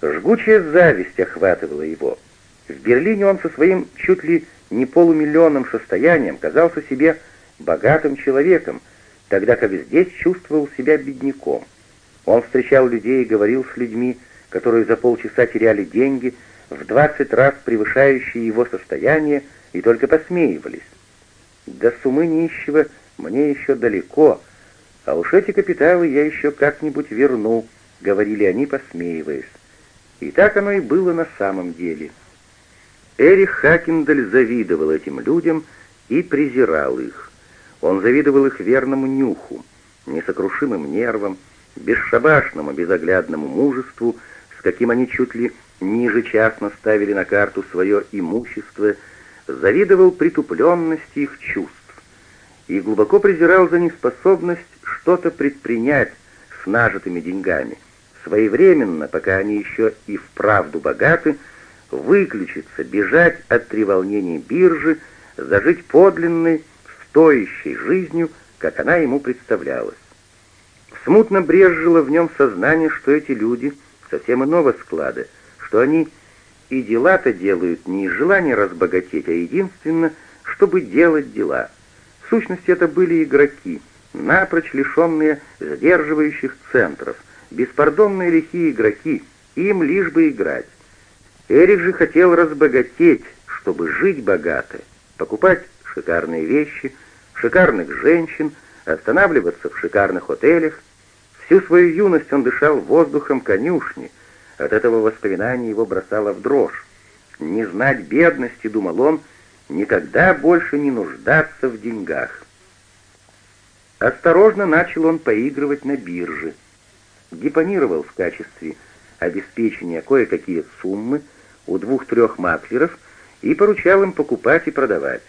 Жгучая зависть охватывала его. В Берлине он со своим чуть ли не полумиллионным состоянием казался себе богатым человеком, тогда как здесь чувствовал себя бедняком. Он встречал людей и говорил с людьми, которые за полчаса теряли деньги, в двадцать раз превышающие его состояние, и только посмеивались. До сумы нищего мне еще далеко, а уж эти капиталы я еще как-нибудь верну, — говорили они, посмеиваясь. И так оно и было на самом деле. Эрих Хакендаль завидовал этим людям и презирал их. Он завидовал их верному нюху, несокрушимым нервам, бесшабашному, безоглядному мужеству, с каким они чуть ли ниже частно ставили на карту свое имущество, завидовал притупленности их чувств и глубоко презирал за неспособность что-то предпринять с нажитыми деньгами, своевременно, пока они еще и вправду богаты, выключиться, бежать от треволнений биржи, зажить подлинной, стоящей жизнью, как она ему представлялась. Смутно брезжило в нем сознание, что эти люди совсем иного склада, что они и дела-то делают не из желания разбогатеть, а единственно, чтобы делать дела. В сущности, это были игроки, напрочь лишенные сдерживающих центров, беспардонные лихие игроки, им лишь бы играть. Эрик же хотел разбогатеть, чтобы жить богато, покупать шикарные вещи, шикарных женщин, останавливаться в шикарных отелях. Всю свою юность он дышал воздухом конюшни, от этого воспоминания его бросало в дрожь. Не знать бедности, думал он, никогда больше не нуждаться в деньгах. Осторожно начал он поигрывать на бирже. Депонировал в качестве обеспечения кое-какие суммы у двух-трех маклеров и поручал им покупать и продавать.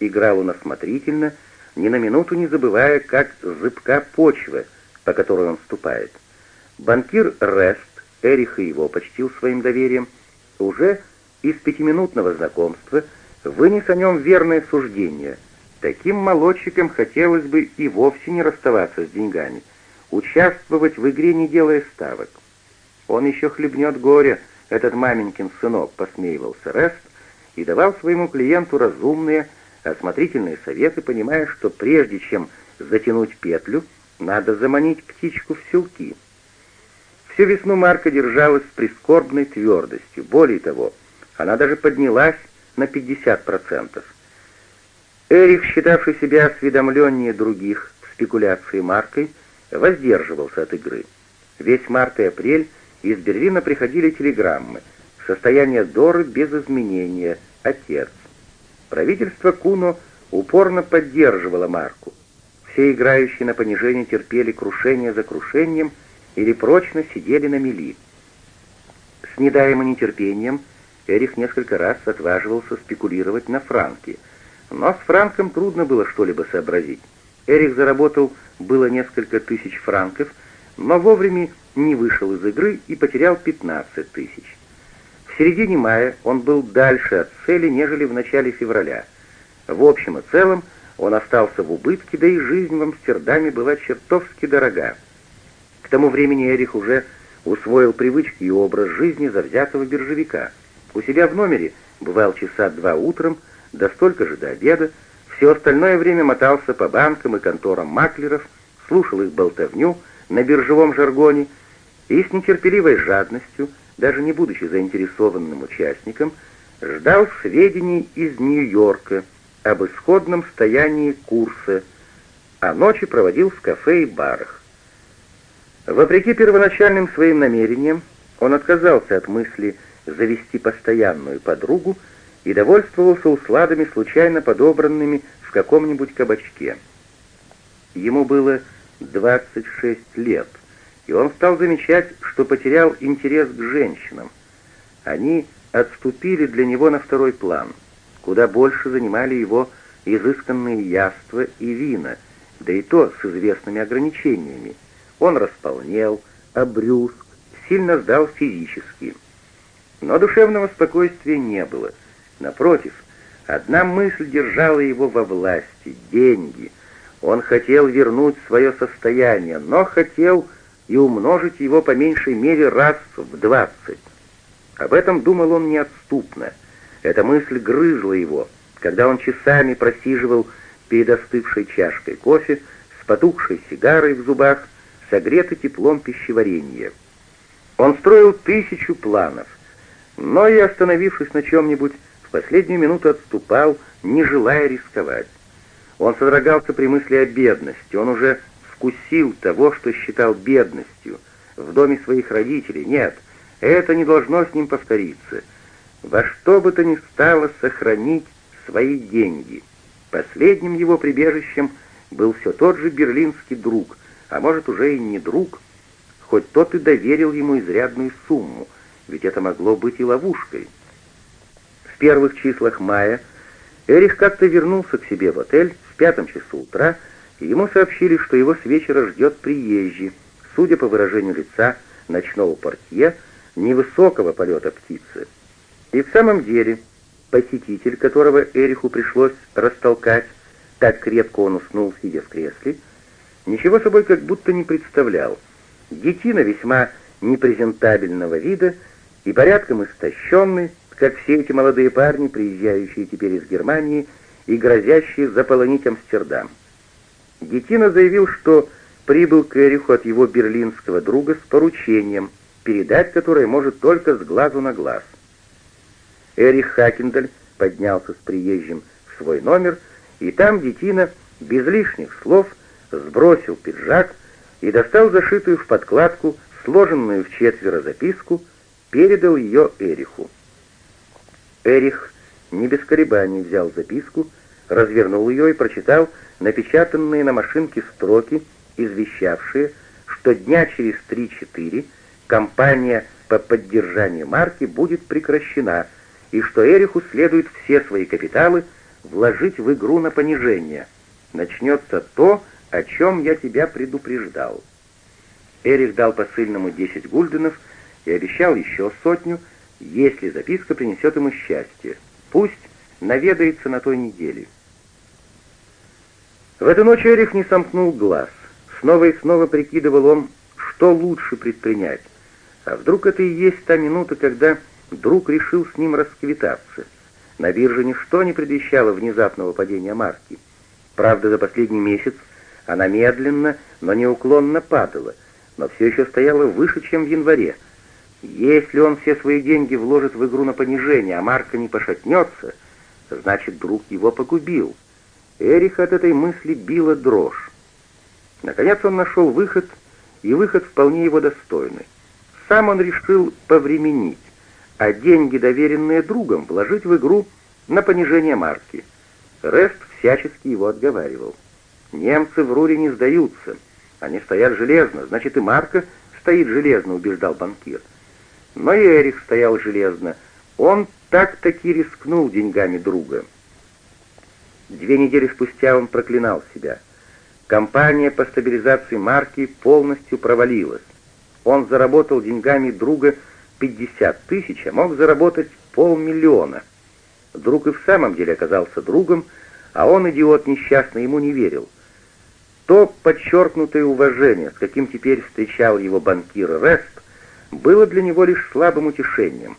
Играл он осмотрительно, ни на минуту не забывая, как зыбка почва, по которой он ступает. Банкир Рест Эрих и его почтил своим доверием, уже из пятиминутного знакомства вынес о нем верное суждение. Таким молодчикам хотелось бы и вовсе не расставаться с деньгами, участвовать в игре, не делая ставок. Он еще хлебнет горе, этот маменькин сынок, посмеивался Рест и давал своему клиенту разумные, осмотрительные советы, понимая, что прежде чем затянуть петлю, надо заманить птичку в селки. Всю весну Марка держалась с прискорбной твердостью. Более того, она даже поднялась на 50%. Эрих, считавший себя осведомленнее других в спекуляции маркой, воздерживался от игры. Весь март и апрель из Берлина приходили телеграммы. Состояние Доры без изменения. Отец. Правительство Куно упорно поддерживало марку. Все играющие на понижение терпели крушение за крушением – или прочно сидели на мели. С недаемым нетерпением Эрих несколько раз отваживался спекулировать на франке, но с франком трудно было что-либо сообразить. Эрих заработал было несколько тысяч франков, но вовремя не вышел из игры и потерял 15 тысяч. В середине мая он был дальше от цели, нежели в начале февраля. В общем и целом он остался в убытке, да и жизнь в Амстердаме была чертовски дорога. К тому времени Эрих уже усвоил привычки и образ жизни завзятого биржевика. У себя в номере бывал часа два утром, да столько же до обеда, все остальное время мотался по банкам и конторам маклеров, слушал их болтовню на биржевом жаргоне и с нетерпеливой жадностью, даже не будучи заинтересованным участником, ждал сведений из Нью-Йорка об исходном состоянии курса, а ночи проводил в кафе и барах. Вопреки первоначальным своим намерениям, он отказался от мысли завести постоянную подругу и довольствовался усладами, случайно подобранными в каком-нибудь кабачке. Ему было 26 лет, и он стал замечать, что потерял интерес к женщинам. Они отступили для него на второй план, куда больше занимали его изысканные яства и вина, да и то с известными ограничениями — он располнел, обрюзг, сильно сдал физически. Но душевного спокойствия не было. Напротив, одна мысль держала его во власти — деньги. Он хотел вернуть свое состояние, но хотел и умножить его по меньшей мере раз в двадцать. Об этом думал он неотступно. Эта мысль грызла его, когда он часами просиживал перед остывшей чашкой кофе, с потухшей сигарой в зубах, согретый теплом пищеварения. Он строил тысячу планов, но и, остановившись на чем-нибудь, в последнюю минуту отступал, не желая рисковать. Он содрогался при мысли о бедности, он уже вкусил того, что считал бедностью, в доме своих родителей. Нет, это не должно с ним повториться. Во что бы то ни стало сохранить свои деньги. Последним его прибежищем был все тот же берлинский друг, а может уже и не друг, хоть тот и доверил ему изрядную сумму, ведь это могло быть и ловушкой. В первых числах мая Эрих как-то вернулся к себе в отель в пятом часу утра, и ему сообщили, что его с вечера ждет приезжий, судя по выражению лица ночного портье, невысокого полета птицы. И в самом деле, посетитель, которого Эриху пришлось растолкать, так крепко он уснул, сидя в кресле, ничего собой как будто не представлял. Детина весьма непрезентабельного вида и порядком истощенный, как все эти молодые парни, приезжающие теперь из Германии и грозящие заполонить Амстердам. Детина заявил, что прибыл к Эриху от его берлинского друга с поручением, передать которое может только с глазу на глаз. Эрих Хакендаль поднялся с приезжим в свой номер, и там детина без лишних слов сбросил пиджак и достал зашитую в подкладку, сложенную в четверо записку, передал ее Эриху. Эрих не без колебаний взял записку, развернул ее и прочитал напечатанные на машинке строки, извещавшие, что дня через 3-4 кампания по поддержанию марки будет прекращена, и что Эриху следует все свои капиталы вложить в игру на понижение. Начнется то, о чем я тебя предупреждал. Эрих дал посыльному 10 гульденов и обещал еще сотню, если записка принесет ему счастье. Пусть наведается на той неделе. В эту ночь Эрих не сомкнул глаз. Снова и снова прикидывал он, что лучше предпринять. А вдруг это и есть та минута, когда друг решил с ним расквитаться. На бирже ничто не предвещало внезапного падения марки. Правда, за последний месяц она медленно, но неуклонно падала, но все еще стояла выше, чем в январе. Если он все свои деньги вложит в игру на понижение, а марка не пошатнется, значит, друг его погубил. Эрих от этой мысли била дрожь. Наконец он нашел выход, и выход вполне его достойный. Сам он решил повременить, а деньги, доверенные другом, вложить в игру на понижение марки. Рест всячески его отговаривал. Немцы в Руре не сдаются. Они стоят железно, значит и марка стоит железно, убеждал банкир. Но и Эрих стоял железно. Он так-таки рискнул деньгами друга. Две недели спустя он проклинал себя. Компания по стабилизации марки полностью провалилась. Он заработал деньгами друга 50 тысяч, а мог заработать полмиллиона. Друг и в самом деле оказался другом, а он, идиот несчастный, ему не верил. То подчеркнутое уважение, с каким теперь встречал его банкир Рест, было для него лишь слабым утешением.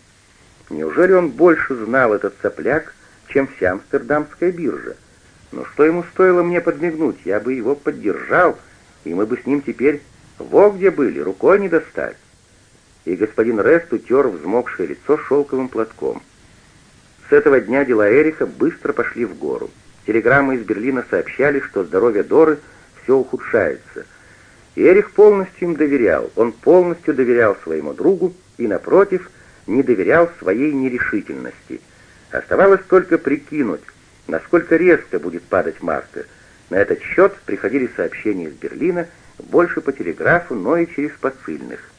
Неужели он больше знал этот сопляк, чем вся Амстердамская биржа? Но что ему стоило мне подмигнуть, я бы его поддержал, и мы бы с ним теперь во где были, рукой не достать. И господин Рест утер взмокшее лицо шелковым платком. С этого дня дела Эриха быстро пошли в гору. Телеграммы из Берлина сообщали, что здоровье Доры все ухудшается — Эрих полностью им доверял. Он полностью доверял своему другу и, напротив, не доверял своей нерешительности. Оставалось только прикинуть, насколько резко будет падать марка. На этот счет приходили сообщения из Берлина, больше по телеграфу, но и через посыльных.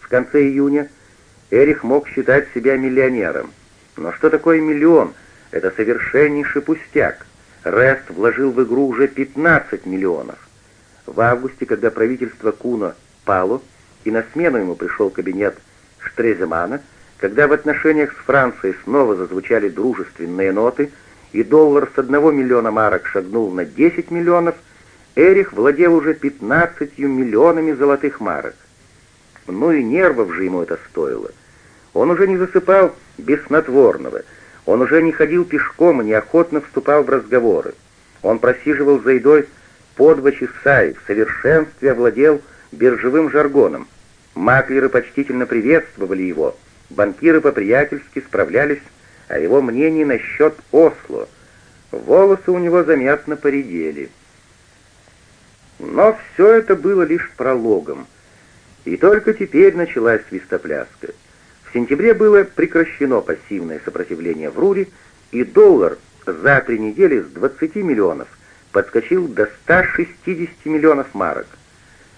В конце июня Эрих мог считать себя миллионером. Но что такое миллион? Это совершеннейший пустяк. Рест вложил в игру уже 15 миллионов. В августе, когда правительство Куна пало, и на смену ему пришел кабинет Штреземана, когда в отношениях с Францией снова зазвучали дружественные ноты, и доллар с одного миллиона марок шагнул на 10 миллионов, Эрих владел уже 15 миллионами золотых марок. Ну и нервов же ему это стоило. Он уже не засыпал без снотворного, он уже не ходил пешком и неохотно вступал в разговоры. Он просиживал за едой по два часа и в совершенстве овладел биржевым жаргоном. Маклеры почтительно приветствовали его, банкиры по-приятельски справлялись о его мнении насчет Осло. Волосы у него заметно поредели. Но все это было лишь прологом. И только теперь началась свистопляска. В сентябре было прекращено пассивное сопротивление в Руре, и доллар за три недели с 20 миллионов подскочил до 160 миллионов марок.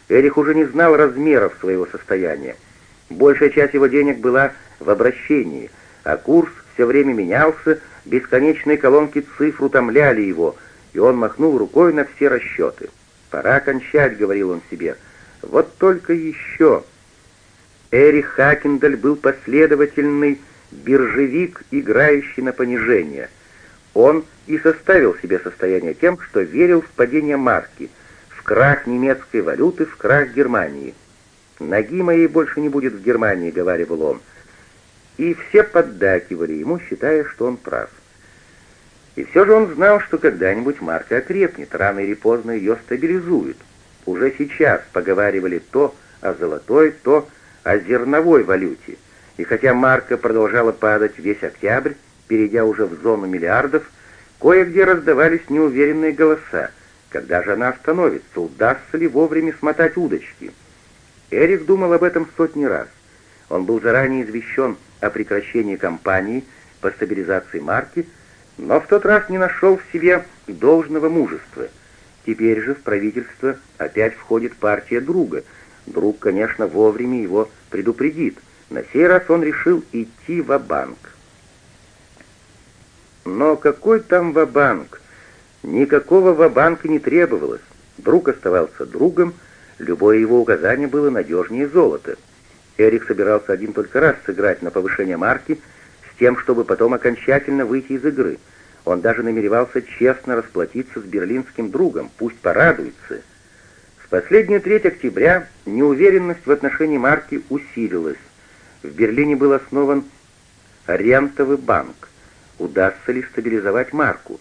Эрих уже не знал размеров своего состояния. Большая часть его денег была в обращении, а курс все время менялся, бесконечные колонки цифр утомляли его, и он махнул рукой на все расчеты. «Пора кончать», — говорил он себе. «Вот только еще». Эрих Хакендаль был последовательный биржевик, играющий на понижение. Он и составил себе состояние тем, что верил в падение марки, в крах немецкой валюты, в крах Германии. «Ноги моей больше не будет в Германии», — говорил он. И все поддакивали ему, считая, что он прав. И все же он знал, что когда-нибудь марка окрепнет, рано или поздно ее стабилизуют. Уже сейчас поговаривали то о золотой, то о зерновой валюте. И хотя марка продолжала падать весь октябрь, перейдя уже в зону миллиардов, кое-где раздавались неуверенные голоса. Когда же она остановится, удастся ли вовремя смотать удочки? Эрик думал об этом сотни раз. Он был заранее извещен о прекращении кампании по стабилизации марки, но в тот раз не нашел в себе должного мужества. Теперь же в правительство опять входит партия друга. Друг, конечно, вовремя его предупредит. На сей раз он решил идти в банк Но какой там ва-банк? Никакого ва-банка не требовалось. Друг оставался другом, любое его указание было надежнее золота. Эрик собирался один только раз сыграть на повышение марки с тем, чтобы потом окончательно выйти из игры — он даже намеревался честно расплатиться с берлинским другом, пусть порадуется. В последнюю треть октября неуверенность в отношении марки усилилась. В Берлине был основан рентовый банк. Удастся ли стабилизовать марку?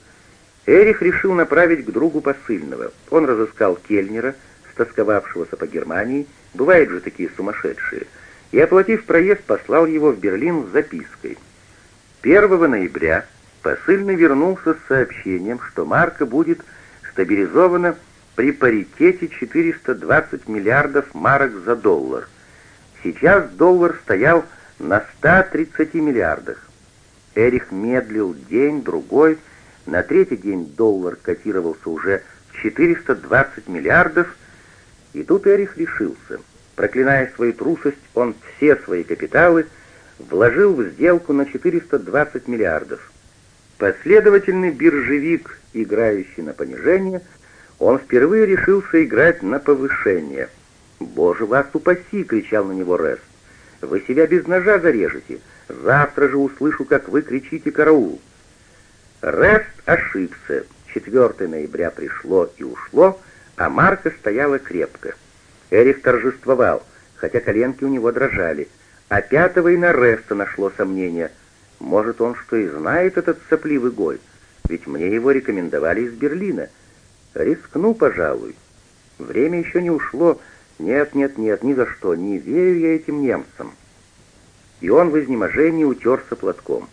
Эрих решил направить к другу посыльного. Он разыскал кельнера, стосковавшегося по Германии, бывают же такие сумасшедшие, и, оплатив проезд, послал его в Берлин с запиской. 1 ноября Посыльный вернулся с сообщением, что марка будет стабилизована при паритете 420 миллиардов марок за доллар. Сейчас доллар стоял на 130 миллиардах. Эрих медлил день, другой. На третий день доллар котировался уже в 420 миллиардов. И тут Эрих решился. Проклиная свою трусость, он все свои капиталы вложил в сделку на 420 миллиардов. Последовательный биржевик, играющий на понижение, он впервые решился играть на повышение. «Боже, вас упаси!» — кричал на него Рест. «Вы себя без ножа зарежете. Завтра же услышу, как вы кричите «караул». Рест ошибся. 4 ноября пришло и ушло, а Марка стояла крепко. Эрих торжествовал, хотя коленки у него дрожали, а пятого и на Реста нашло сомнение — может, он что и знает этот сопливый гой, ведь мне его рекомендовали из Берлина. Рискну, пожалуй. Время еще не ушло. Нет, нет, нет, ни за что, не верю я этим немцам. И он в изнеможении утерся платком.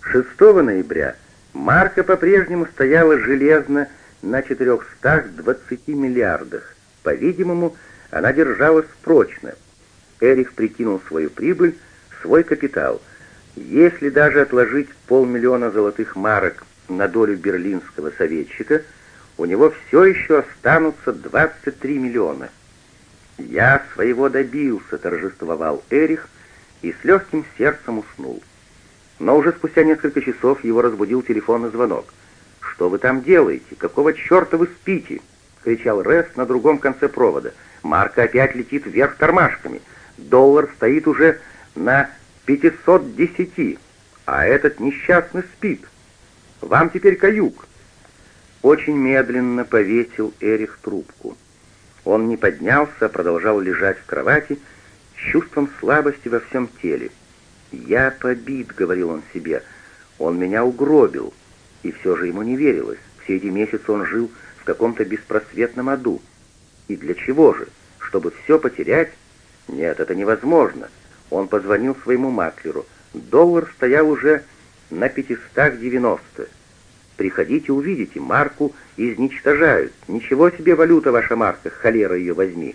6 ноября марка по-прежнему стояла железно на 420 миллиардах. По-видимому, она держалась прочно. Эрих прикинул свою прибыль, свой капитал — если даже отложить полмиллиона золотых марок на долю берлинского советчика, у него все еще останутся 23 миллиона. «Я своего добился», — торжествовал Эрих и с легким сердцем уснул. Но уже спустя несколько часов его разбудил телефонный звонок. «Что вы там делаете? Какого черта вы спите?» — кричал Рес на другом конце провода. «Марка опять летит вверх тормашками. Доллар стоит уже на 510, а этот несчастный спит. Вам теперь каюк». Очень медленно повесил Эрих трубку. Он не поднялся, продолжал лежать в кровати с чувством слабости во всем теле. «Я побит», — говорил он себе, — «он меня угробил». И все же ему не верилось. Все эти месяцы он жил в каком-то беспросветном аду. И для чего же? Чтобы все потерять? Нет, это невозможно. Он позвонил своему маклеру. Доллар стоял уже на 590. Приходите, увидите, марку изничтожают. Ничего себе валюта ваша марка, холера ее возьми.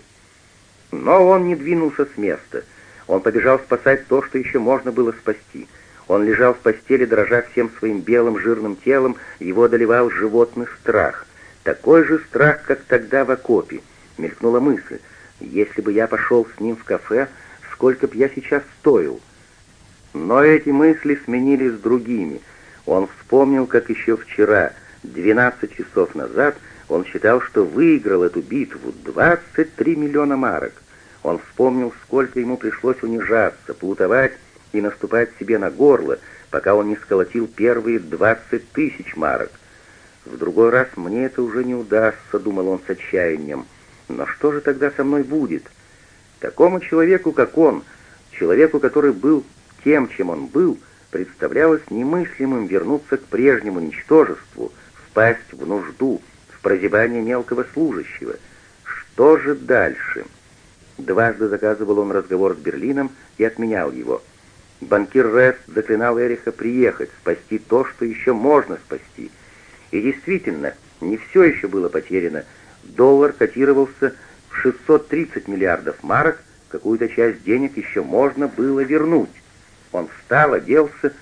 Но он не двинулся с места. Он побежал спасать то, что еще можно было спасти. Он лежал в постели, дрожа всем своим белым жирным телом, его одолевал животный страх. Такой же страх, как тогда в окопе. Мелькнула мысль, если бы я пошел с ним в кафе, сколько б я сейчас стоил. Но эти мысли сменились другими. Он вспомнил, как еще вчера, 12 часов назад, он считал, что выиграл эту битву 23 миллиона марок. Он вспомнил, сколько ему пришлось унижаться, плутовать и наступать себе на горло, пока он не сколотил первые 20 тысяч марок. В другой раз мне это уже не удастся, думал он с отчаянием. Но что же тогда со мной будет? Такому человеку, как он, человеку, который был тем, чем он был, представлялось немыслимым вернуться к прежнему ничтожеству, впасть в нужду, прозябание мелкого служащего. Что же дальше? Дважды заказывал он разговор с Берлином и отменял его. Банкир Рест заклинал Эриха приехать, спасти то, что еще можно спасти. И действительно, не все еще было потеряно. Доллар котировался в 630 миллиардов марок, какую-то часть денег еще можно было вернуть. Он встал, оделся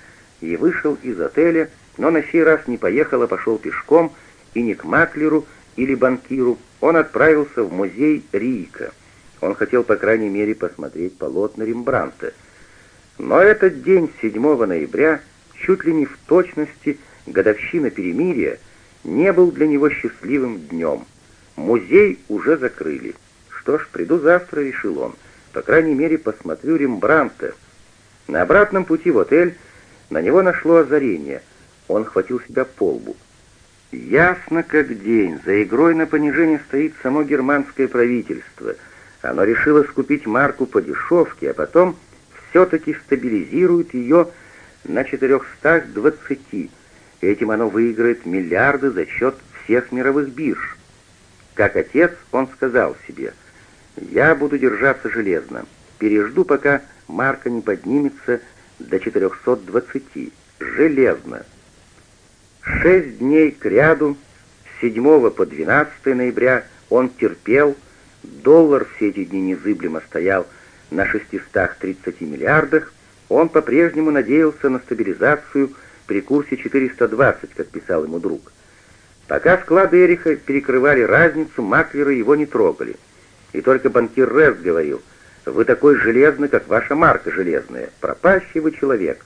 и вышел из отеля, но на сей раз не поехал, а пошел пешком, и не к маклеру или банкиру, он отправился в музей Рика. Он хотел, по крайней мере, посмотреть полотна Рембранта. Но этот день, 7 ноября, чуть ли не в точности годовщина перемирия, не был для него счастливым днем. Музей уже закрыли. Что ж, приду завтра, решил он. По крайней мере, посмотрю Рембранта. На обратном пути в отель на него нашло озарение. Он хватил себя по лбу. Ясно как день, за игрой на понижение стоит само германское правительство. Оно решило скупить марку по дешевке, а потом все-таки стабилизирует ее на 420. Этим оно выиграет миллиарды за счет всех мировых бирж. Как отец, он сказал себе, «Я буду держаться железно, пережду, пока марка не поднимется до 420. Железно». Шесть дней кряду, с 7 по 12 ноября, он терпел, доллар все эти дни незыблемо стоял на 630 миллиардах, он по-прежнему надеялся на стабилизацию при курсе 420, как писал ему друг. Пока склады Эриха перекрывали разницу, маклеры его не трогали. И только банкир Рест говорил, «Вы такой железный, как ваша марка железная, пропащий вы человек».